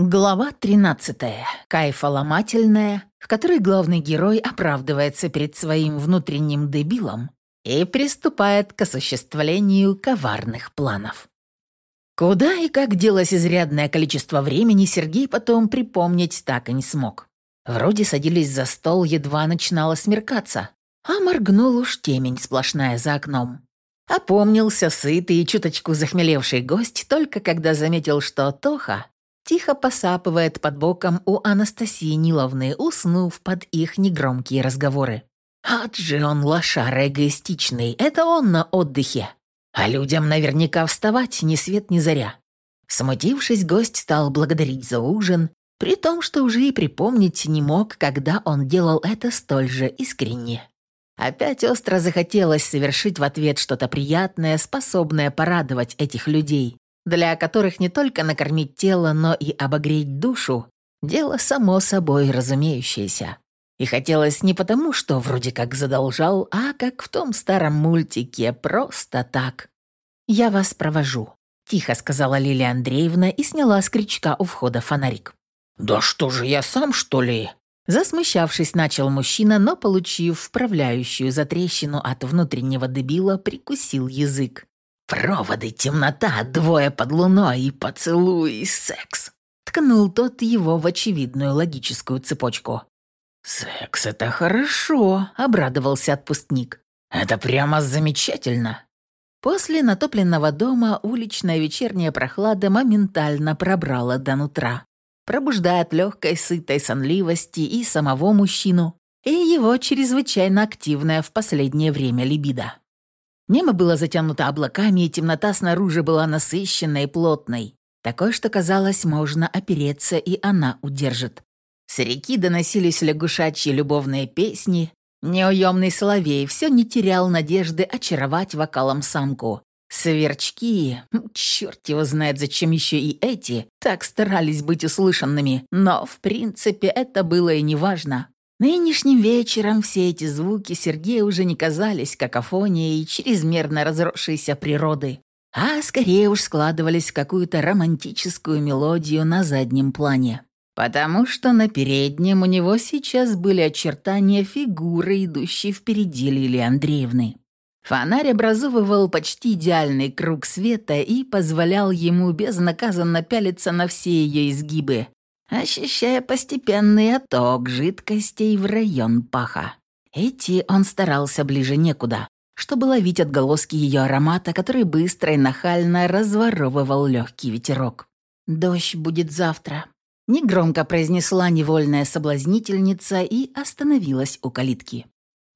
Глава 13. Кайфоломательная, в которой главный герой оправдывается перед своим внутренним дебилом и приступает к осуществлению коварных планов. Куда и как делось изрядное количество времени, Сергей потом припомнить так и не смог. Вроде садились за стол, едва начинало смеркаться, а моргнул уж темень сплошная за окном. Опомнился сытый и чуточку захмелевший гость только когда заметил, что Тоха тихо посапывает под боком у Анастасии Ниловны, уснув под их негромкие разговоры. Ад же он лошара эгоистичный, это он на отдыхе. А людям наверняка вставать ни свет ни заря. Смутившись, гость стал благодарить за ужин, при том, что уже и припомнить не мог, когда он делал это столь же искренне. Опять остро захотелось совершить в ответ что-то приятное, способное порадовать этих людей, для которых не только накормить тело, но и обогреть душу – дело само собой разумеющееся. И хотелось не потому, что вроде как задолжал, а как в том старом мультике, просто так. «Я вас провожу», – тихо сказала Лилия Андреевна и сняла с крючка у входа фонарик. «Да что же, я сам, что ли?» Засмущавшись, начал мужчина, но, получив вправляющую затрещину от внутреннего дебила, прикусил язык. «Проводы, темнота, двое под луной и поцелуй, секс!» Ткнул тот его в очевидную логическую цепочку. «Секс — это хорошо», — обрадовался отпускник. «Это прямо замечательно». После натопленного дома уличная вечерняя прохлада моментально пробрала до нутра, пробуждая от легкой сытой сонливости и самого мужчину, и его чрезвычайно активное в последнее время либидо. Небо было затянуто облаками, и темнота снаружи была насыщенной и плотной, такой, что казалось, можно опереться, и она удержит. С реки доносились лягушачьи любовные песни, неуемный соловей все не терял надежды очаровать вокалом самку. Сверчки, черт его знает, зачем еще и эти, так старались быть услышанными, но, в принципе, это было и неважно. Нынешним вечером все эти звуки Сергею уже не казались какофонией чрезмерно разросшейся природы, а скорее уж складывались в какую-то романтическую мелодию на заднем плане. Потому что на переднем у него сейчас были очертания фигуры, идущей впереди Лилии Андреевны. Фонарь образовывал почти идеальный круг света и позволял ему безнаказанно пялиться на все ее изгибы, ощущая постепенный отток жидкостей в район паха. Идти он старался ближе некуда, чтобы ловить отголоски ее аромата, который быстро и нахально разворовывал легкий ветерок. «Дождь будет завтра», — негромко произнесла невольная соблазнительница и остановилась у калитки.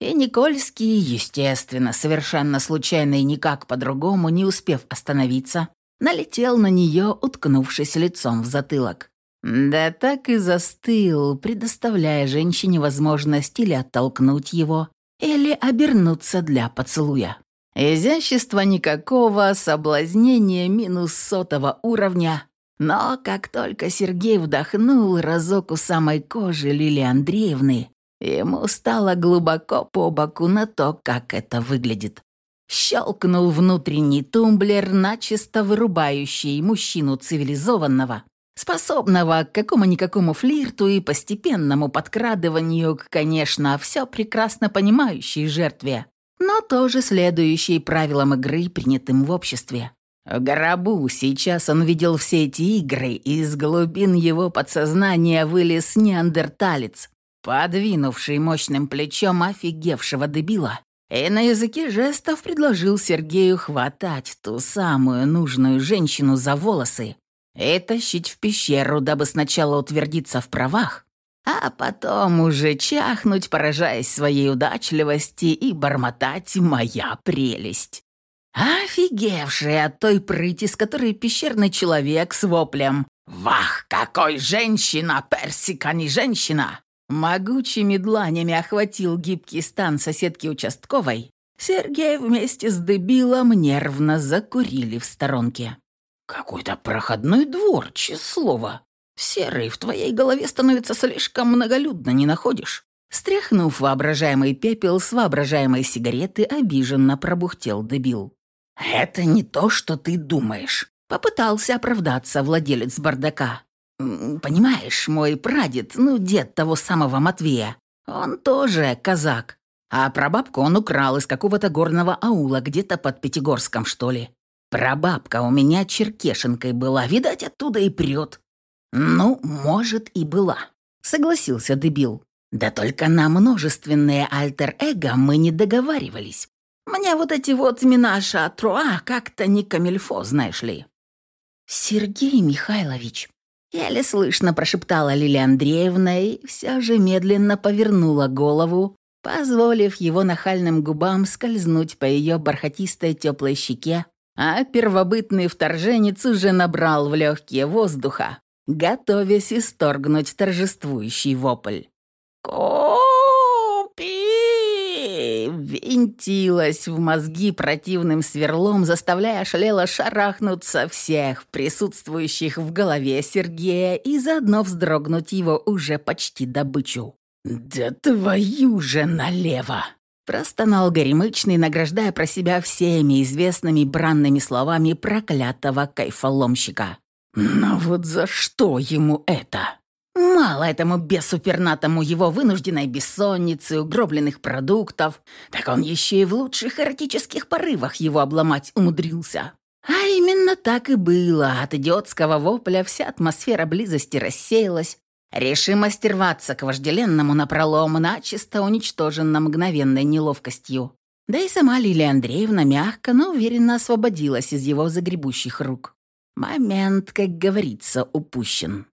И Никольский, естественно, совершенно случайно и никак по-другому, не успев остановиться, налетел на нее, уткнувшись лицом в затылок. Да так и застыл, предоставляя женщине возможность или оттолкнуть его, или обернуться для поцелуя. Изящества никакого, соблазнения минус сотого уровня. Но как только Сергей вдохнул разок у самой кожи Лилии Андреевны, ему стало глубоко по боку на то, как это выглядит. Щелкнул внутренний тумблер, начисто вырубающий мужчину цивилизованного, способного к какому-никакому флирту и постепенному подкрадыванию к, конечно, все прекрасно понимающей жертве, но тоже следующей правилам игры, принятым в обществе. В гробу сейчас он видел все эти игры, и из глубин его подсознания вылез неандерталец, подвинувший мощным плечом офигевшего дебила, и на языке жестов предложил Сергею хватать ту самую нужную женщину за волосы и тащить в пещеру, дабы сначала утвердиться в правах, а потом уже чахнуть, поражаясь своей удачливости и бормотать «моя прелесть». Офигевший от той прыти, с которой пещерный человек с воплем «Вах, какой женщина! Персика не женщина!» Могучими дланями охватил гибкий стан соседки участковой, Сергей вместе с дебилом нервно закурили в сторонке. «Какой-то проходной двор, слово. Серый, в твоей голове становится слишком многолюдно, не находишь?» Стряхнув воображаемый пепел с воображаемой сигареты, обиженно пробухтел дебил. «Это не то, что ты думаешь», — попытался оправдаться владелец бардака. Понимаешь, мой прадед, ну, дед того самого Матвея, он тоже казак. А прабабку он украл из какого-то горного аула, где-то под Пятигорском, что ли. Прабабка у меня черкешенкой была, видать, оттуда и прет. Ну, может, и была, согласился дебил. Да только на множественные альтер-эго мы не договаривались. Мне вот эти вот Минаша Труа как-то не камильфо, знаешь ли. Сергей Михайлович, еле слышно прошептала Лилия Андреевна и все же медленно повернула голову, позволив его нахальным губам скользнуть по ее бархатистой теплой щеке, а первобытный вторженец уже набрал в легкие воздуха, готовясь исторгнуть торжествующий вопль. «Купи!» Винтилась в мозги противным сверлом, заставляя шалело шарахнуться всех присутствующих в голове Сергея и заодно вздрогнуть его уже почти добычу. «Да твою же налево!» Простонал Горемычный, награждая про себя всеми известными бранными словами проклятого кайфоломщика. «Но вот за что ему это?» Мало этому бесу пернатому его вынужденной бессонницы, угробленных продуктов, так он еще и в лучших эротических порывах его обломать умудрился. А именно так и было. От идиотского вопля вся атмосфера близости рассеялась, Решимость рваться к вожделенному напролом начисто уничтожена мгновенной неловкостью. Да и сама Лилия Андреевна мягко, но уверенно освободилась из его загребущих рук. Момент, как говорится, упущен.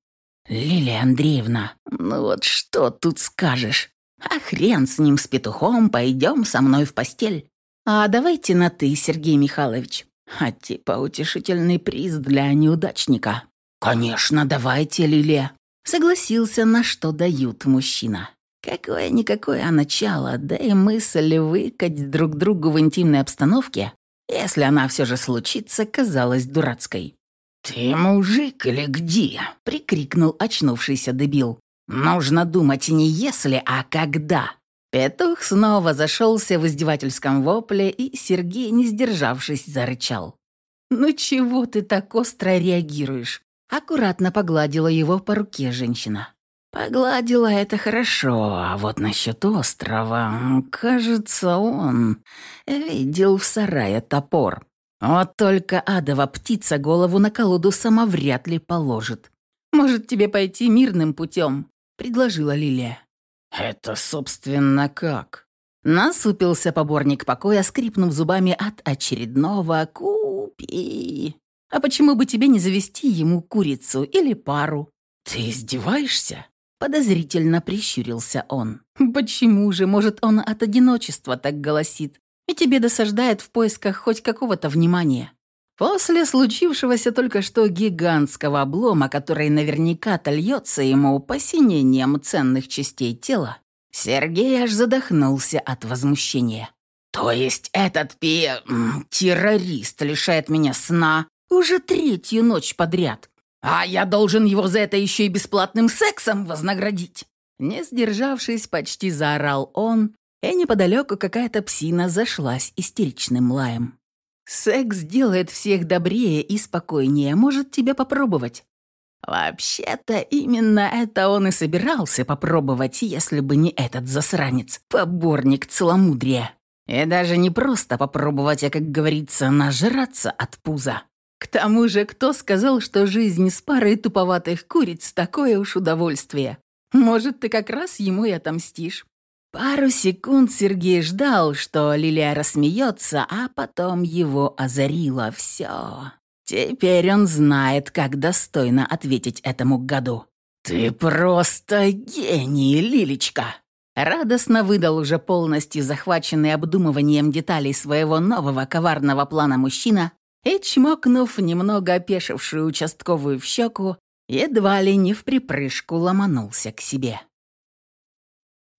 «Лилия Андреевна, ну вот что тут скажешь? А хрен с ним, с петухом, пойдем со мной в постель. А давайте на «ты», Сергей Михайлович. А типа утешительный приз для неудачника. Конечно, давайте, Лилия. Согласился, на что дают мужчина. Какое-никакое а начало, да и мысль выкать друг другу в интимной обстановке, если она все же случится, казалась дурацкой. «Ты мужик или где?» — прикрикнул очнувшийся дебил. «Нужно думать не если, а когда». Петух снова зашелся в издевательском вопле, и Сергей, не сдержавшись, зарычал. «Ну чего ты так остро реагируешь? Аккуратно погладила его по руке женщина. Погладила это хорошо, а вот насчет острова, кажется, он видел в сарае топор. Вот только адова птица голову на колоду сама вряд ли положит. «Может, тебе пойти мирным путем?» — предложила Лилия. «Это, собственно, как?» Насупился поборник покоя, скрипнув зубами от очередного «Купи». А почему бы тебе не завести ему курицу или пару? Ты издеваешься? Подозрительно прищурился он. Почему же? Может, он от одиночества так голосит и тебе досаждает в поисках хоть какого-то внимания? После случившегося только что гигантского облома, который наверняка тольется ему посинением ценных частей тела, Сергей аж задохнулся от возмущения. «То есть этот пи... террорист лишает меня сна, уже третью ночь подряд. А я должен его за это еще и бесплатным сексом вознаградить. Не сдержавшись, почти заорал он, и неподалеку какая-то псина зашлась истеричным лаем. «Секс делает всех добрее и спокойнее, может тебя попробовать». Вообще-то именно это он и собирался попробовать, если бы не этот засранец, поборник целомудрия. И даже не просто попробовать, а, как говорится, нажраться от пуза. К тому же, кто сказал, что жизнь с парой туповатых куриц – такое уж удовольствие? Может, ты как раз ему и отомстишь. Пару секунд Сергей ждал, что Лилия рассмеется, а потом его озарило все. Теперь он знает, как достойно ответить этому году. «Ты просто гений, Лилечка!» Радостно выдал уже полностью захваченный обдумыванием деталей своего нового коварного плана мужчина, и, чмокнув немного опешившую участковую в щеку, едва ли не в припрыжку ломанулся к себе.